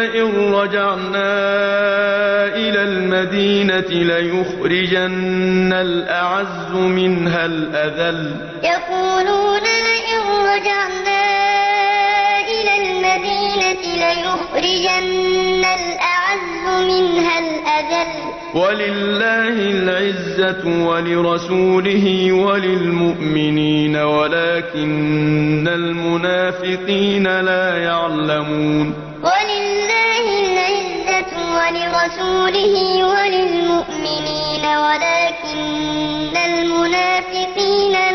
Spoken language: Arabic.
لئن رجعنا إلى المدينة ليخرجن الأعز منها الأذل. يقولون لئن رجعنا إلى المدينة ليخرجن الأعز منها الأذل. ولله العزة ولرسوله وللمؤمنين ولكن المنافقين لا يعلمون. ولرسوله وللمؤمنين ولكن المنافقين